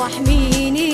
واحميني